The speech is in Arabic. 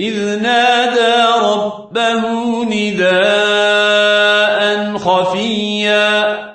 إذ نادى ربه نداء خفيا.